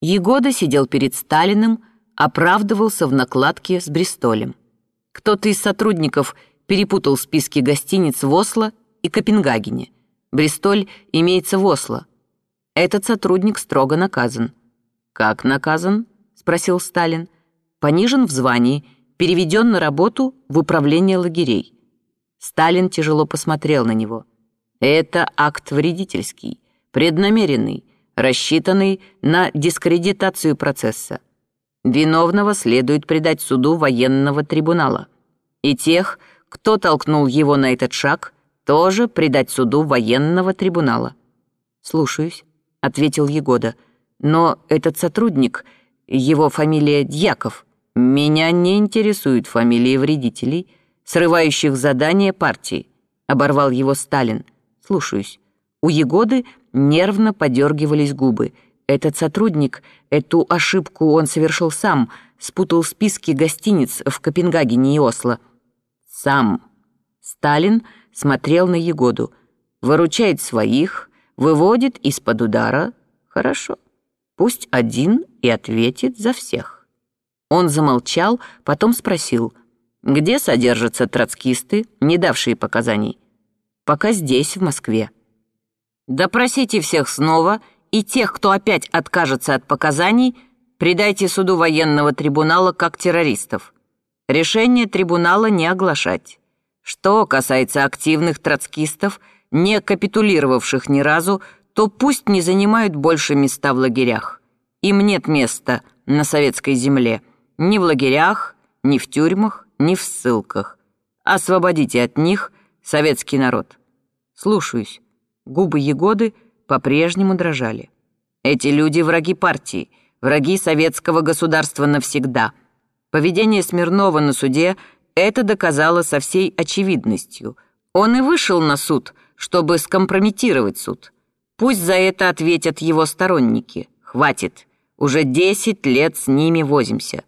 Егода сидел перед Сталиным, оправдывался в накладке с Бристолем. Кто-то из сотрудников перепутал списки гостиниц в Осло и Копенгагене. Бристоль имеется в Осло. Этот сотрудник строго наказан. «Как наказан?» — спросил Сталин. «Понижен в звании, переведен на работу в управление лагерей». Сталин тяжело посмотрел на него. «Это акт вредительский, преднамеренный, рассчитанный на дискредитацию процесса. Виновного следует предать суду военного трибунала. И тех, кто толкнул его на этот шаг, тоже предать суду военного трибунала. «Слушаюсь», — ответил Егода. «Но этот сотрудник, его фамилия Дьяков, меня не интересует фамилии вредителей, срывающих задание партии», — оборвал его Сталин. «Слушаюсь». У Егоды нервно подергивались губы. Этот сотрудник, эту ошибку он совершил сам, спутал списки гостиниц в Копенгагене и Осло. Сам. Сталин смотрел на Егоду. Выручает своих, выводит из-под удара. Хорошо. Пусть один и ответит за всех. Он замолчал, потом спросил, где содержатся троцкисты, не давшие показаний? Пока здесь, в Москве. Допросите всех снова, и тех, кто опять откажется от показаний, предайте суду военного трибунала как террористов. Решение трибунала не оглашать. Что касается активных троцкистов, не капитулировавших ни разу, то пусть не занимают больше места в лагерях. Им нет места на советской земле, ни в лагерях, ни в тюрьмах, ни в ссылках. Освободите от них советский народ. Слушаюсь. Губы Егоды по-прежнему дрожали. Эти люди враги партии, враги советского государства навсегда. Поведение Смирнова на суде это доказало со всей очевидностью. Он и вышел на суд, чтобы скомпрометировать суд. Пусть за это ответят его сторонники. Хватит. Уже десять лет с ними возимся.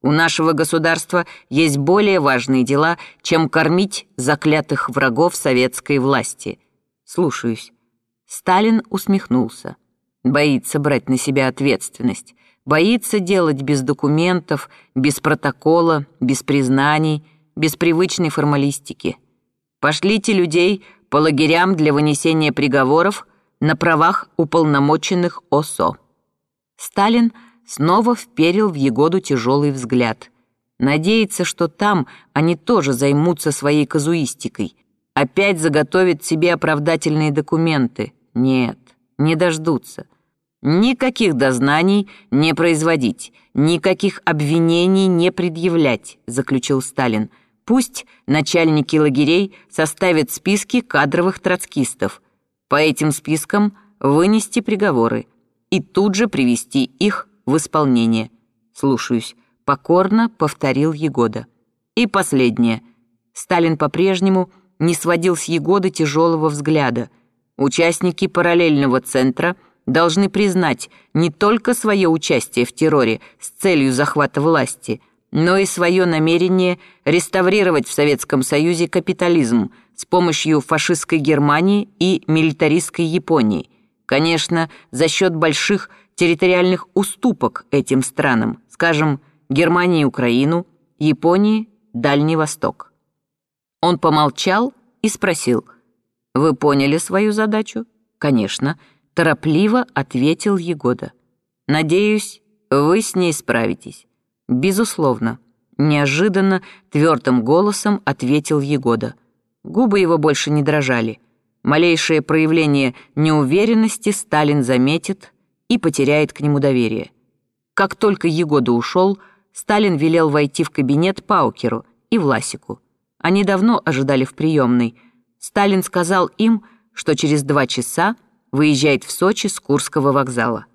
У нашего государства есть более важные дела, чем кормить заклятых врагов советской власти. Слушаюсь. Сталин усмехнулся. Боится брать на себя ответственность. Боится делать без документов, без протокола, без признаний, без привычной формалистики. Пошлите людей по лагерям для вынесения приговоров на правах уполномоченных ОСО. Сталин снова вперил в Егоду тяжелый взгляд. Надеется, что там они тоже займутся своей казуистикой, Опять заготовит себе оправдательные документы. Нет, не дождутся. Никаких дознаний не производить, никаких обвинений не предъявлять, заключил Сталин. Пусть начальники лагерей составят списки кадровых троцкистов. По этим спискам вынести приговоры и тут же привести их в исполнение. Слушаюсь, покорно повторил Егода. И последнее. Сталин по-прежнему не сводил с Егоды тяжелого взгляда. Участники параллельного центра должны признать не только свое участие в терроре с целью захвата власти, но и свое намерение реставрировать в Советском Союзе капитализм с помощью фашистской Германии и милитаристской Японии. Конечно, за счет больших территориальных уступок этим странам, скажем, Германии и Украину, Японии – Дальний Восток. Он помолчал и спросил, «Вы поняли свою задачу?» «Конечно», — торопливо ответил Егода. «Надеюсь, вы с ней справитесь». «Безусловно», — неожиданно твердым голосом ответил Егода. Губы его больше не дрожали. Малейшее проявление неуверенности Сталин заметит и потеряет к нему доверие. Как только Егода ушел, Сталин велел войти в кабинет Паукеру и Власику. Они давно ожидали в приемной. Сталин сказал им, что через два часа выезжает в Сочи с Курского вокзала.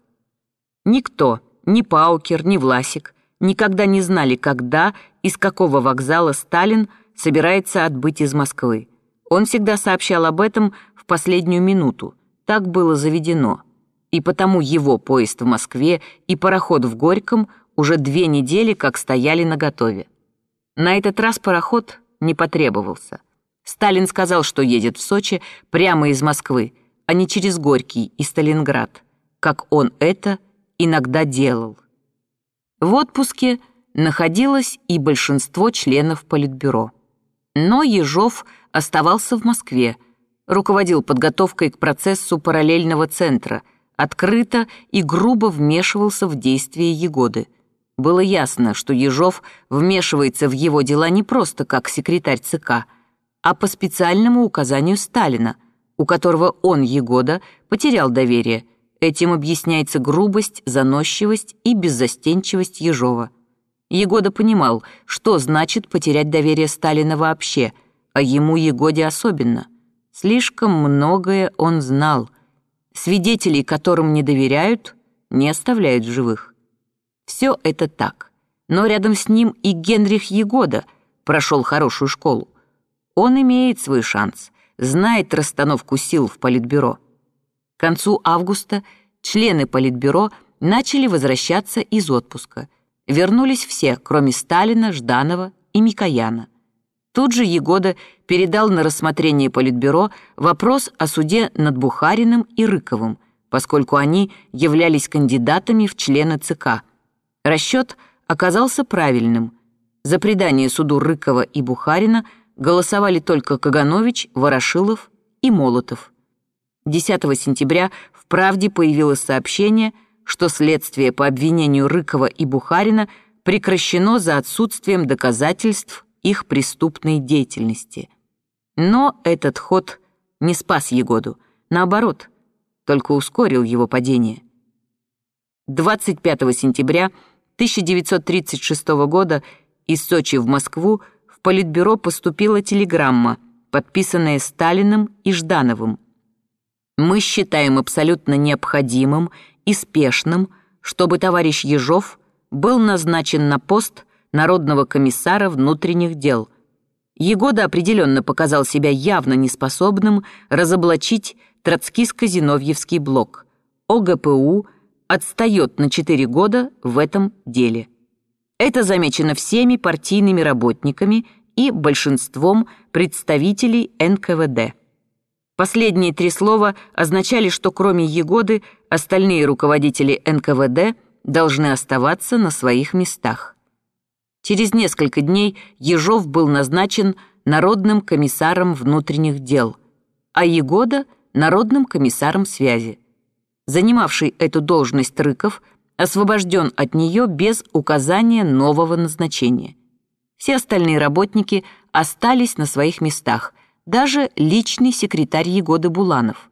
Никто, ни Паукер, ни Власик, никогда не знали, когда и с какого вокзала Сталин собирается отбыть из Москвы. Он всегда сообщал об этом в последнюю минуту. Так было заведено. И потому его поезд в Москве и пароход в Горьком уже две недели как стояли наготове. На этот раз пароход не потребовался. Сталин сказал, что едет в Сочи прямо из Москвы, а не через Горький и Сталинград, как он это иногда делал. В отпуске находилось и большинство членов Политбюро. Но Ежов оставался в Москве, руководил подготовкой к процессу параллельного центра, открыто и грубо вмешивался в действия Егоды. Было ясно, что Ежов вмешивается в его дела не просто как секретарь ЦК, а по специальному указанию Сталина, у которого он, Егода, потерял доверие. Этим объясняется грубость, заносчивость и беззастенчивость Ежова. Егода понимал, что значит потерять доверие Сталина вообще, а ему Егоде особенно. Слишком многое он знал. Свидетелей, которым не доверяют, не оставляют живых. Все это так. Но рядом с ним и Генрих Егода прошел хорошую школу. Он имеет свой шанс, знает расстановку сил в Политбюро. К концу августа члены Политбюро начали возвращаться из отпуска – вернулись все, кроме Сталина, Жданова и Микояна. Тут же Егода передал на рассмотрение Политбюро вопрос о суде над Бухариным и Рыковым, поскольку они являлись кандидатами в члены ЦК. Расчет оказался правильным. За предание суду Рыкова и Бухарина голосовали только Каганович, Ворошилов и Молотов. 10 сентября в «Правде» появилось сообщение – что следствие по обвинению Рыкова и Бухарина прекращено за отсутствием доказательств их преступной деятельности. Но этот ход не спас Егоду, наоборот, только ускорил его падение. 25 сентября 1936 года из Сочи в Москву в Политбюро поступила телеграмма, подписанная Сталиным и Ждановым. Мы считаем абсолютно необходимым и спешным, чтобы товарищ Ежов был назначен на пост Народного комиссара внутренних дел. Егода определенно показал себя явно неспособным разоблачить троцкиско-зиновьевский блок. ОГПУ отстает на 4 года в этом деле. Это замечено всеми партийными работниками и большинством представителей НКВД. Последние три слова означали, что кроме Егоды остальные руководители НКВД должны оставаться на своих местах. Через несколько дней Ежов был назначен народным комиссаром внутренних дел, а Егода — народным комиссаром связи. Занимавший эту должность Рыков освобожден от нее без указания нового назначения. Все остальные работники остались на своих местах, даже личный секретарь Егоды Буланов.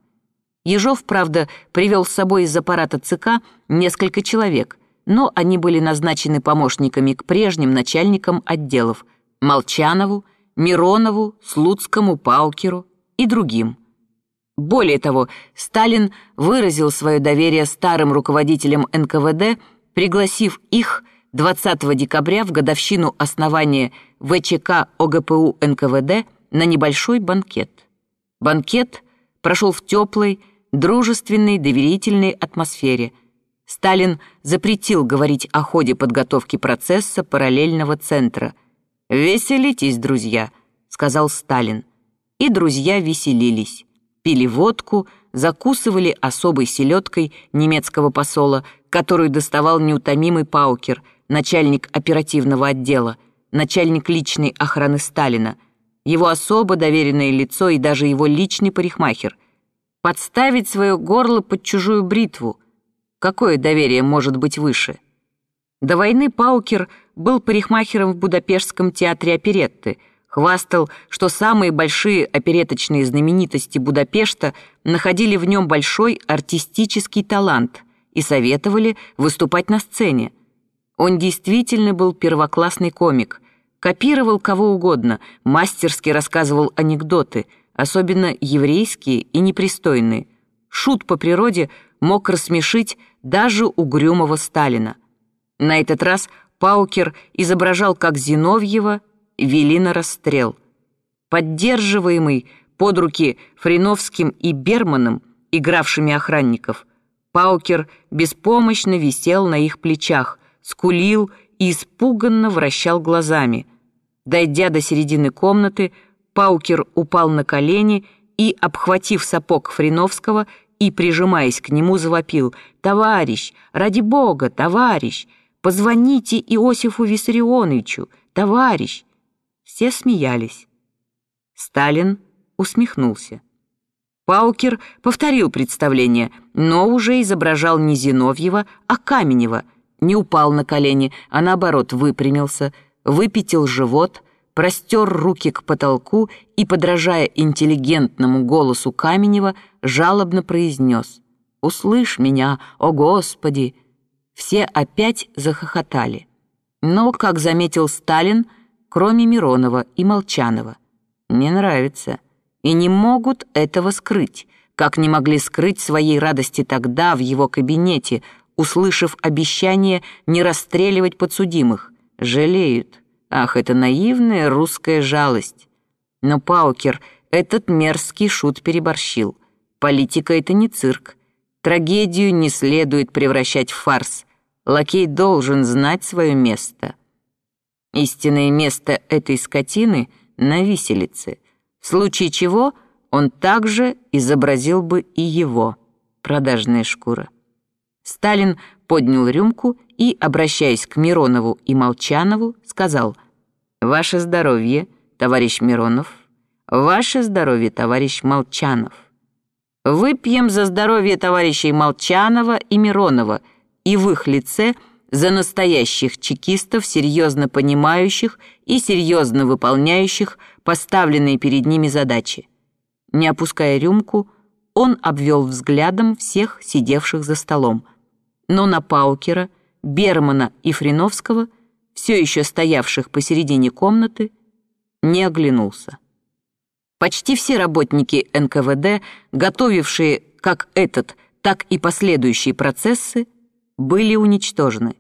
Ежов, правда, привел с собой из аппарата ЦК несколько человек, но они были назначены помощниками к прежним начальникам отделов Молчанову, Миронову, Слуцкому, Паукеру и другим. Более того, Сталин выразил свое доверие старым руководителям НКВД, пригласив их 20 декабря в годовщину основания ВЧК ОГПУ НКВД на небольшой банкет. Банкет прошел в теплой, дружественной, доверительной атмосфере. Сталин запретил говорить о ходе подготовки процесса параллельного центра. «Веселитесь, друзья», — сказал Сталин. И друзья веселились, пили водку, закусывали особой селедкой немецкого посола, которую доставал неутомимый Паукер, начальник оперативного отдела, начальник личной охраны Сталина — его особо доверенное лицо и даже его личный парикмахер. Подставить свое горло под чужую бритву. Какое доверие может быть выше? До войны Паукер был парикмахером в Будапештском театре оперетты, хвастал, что самые большие опереточные знаменитости Будапешта находили в нем большой артистический талант и советовали выступать на сцене. Он действительно был первоклассный комик — Копировал кого угодно, мастерски рассказывал анекдоты, особенно еврейские и непристойные. Шут по природе мог рассмешить даже угрюмого Сталина. На этот раз Паукер изображал, как Зиновьева вели на расстрел. Поддерживаемый под руки Фриновским и Берманом, игравшими охранников, Паукер беспомощно висел на их плечах, скулил и испуганно вращал глазами. Дойдя до середины комнаты, Паукер упал на колени и, обхватив сапог Фриновского, и, прижимаясь к нему, завопил «Товарищ! Ради Бога, товарищ! Позвоните Иосифу Виссарионовичу! Товарищ!» Все смеялись. Сталин усмехнулся. Паукер повторил представление, но уже изображал не Зиновьева, а Каменева, не упал на колени, а наоборот выпрямился, выпятил живот, простер руки к потолку и, подражая интеллигентному голосу Каменева, жалобно произнес «Услышь меня, о Господи!» Все опять захохотали. Но, как заметил Сталин, кроме Миронова и Молчанова, не нравится и не могут этого скрыть, как не могли скрыть своей радости тогда в его кабинете, услышав обещание не расстреливать подсудимых. Жалеют. Ах, это наивная русская жалость. Но Паукер этот мерзкий шут переборщил. Политика — это не цирк. Трагедию не следует превращать в фарс. Лакей должен знать свое место. Истинное место этой скотины на виселице, в случае чего он также изобразил бы и его, продажная шкура. Сталин поднял рюмку и, обращаясь к Миронову и Молчанову, сказал «Ваше здоровье, товарищ Миронов, ваше здоровье, товарищ Молчанов. Выпьем за здоровье товарищей Молчанова и Миронова и в их лице – за настоящих чекистов, серьезно понимающих и серьезно выполняющих поставленные перед ними задачи. Не опуская рюмку, он обвел взглядом всех сидевших за столом. Но на Паукера, Бермана и Фриновского, все еще стоявших посередине комнаты, не оглянулся. Почти все работники НКВД, готовившие как этот, так и последующие процессы, были уничтожены.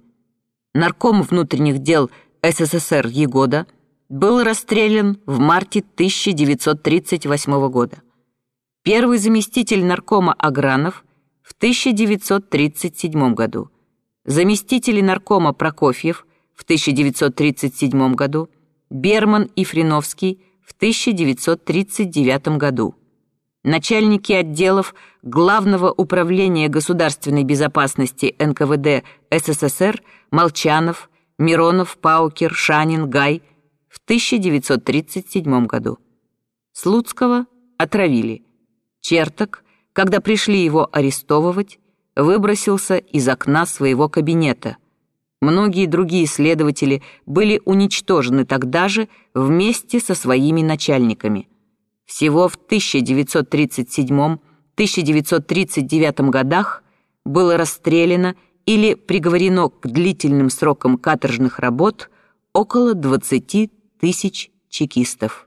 Нарком внутренних дел СССР Егода был расстрелян в марте 1938 года. Первый заместитель наркома Агранов в 1937 году. Заместители наркома Прокофьев в 1937 году. Берман и Фриновский в 1939 году начальники отделов Главного управления государственной безопасности НКВД СССР Молчанов, Миронов, Паукер, Шанин, Гай в 1937 году. Слуцкого отравили. Черток, когда пришли его арестовывать, выбросился из окна своего кабинета. Многие другие следователи были уничтожены тогда же вместе со своими начальниками – всего в 1937-1939 годах было расстреляно или приговорено к длительным срокам каторжных работ около 20 тысяч чекистов.